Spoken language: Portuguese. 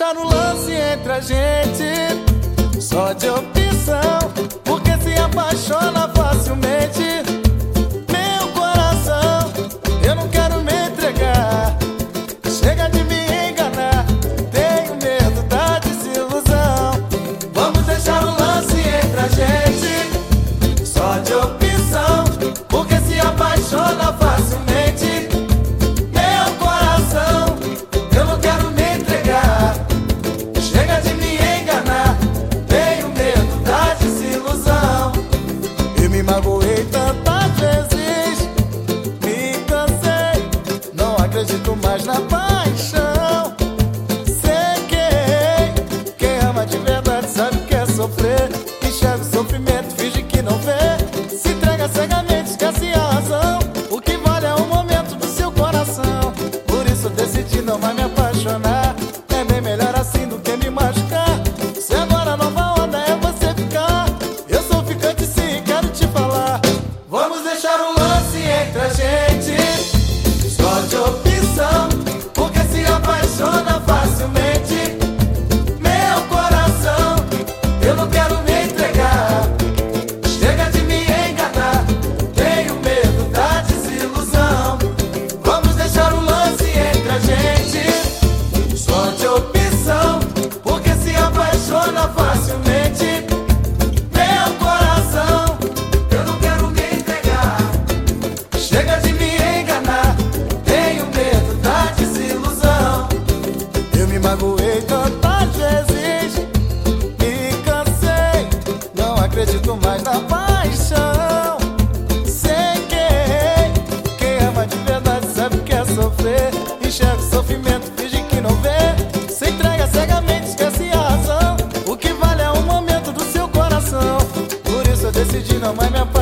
No o um lance entre a gente. Só de opção, porque se apaixona não mais me apaixonar. É bem melhor assim do que me machucar. Se agora a nova onda é você ficar, eu sou ficante sim, quero te falar. Vamos deixar o lance entre a gente. Vezes, me cansei, não acredito mais na paixão. Sei que quem ama de verdade sabe que é sofrer. Enxerga o sofrimento, finge que não vê. Se entrega cegamente, esquece a razão. O que vale é o momento do seu coração. Por isso eu decidi não mais me apaixonar.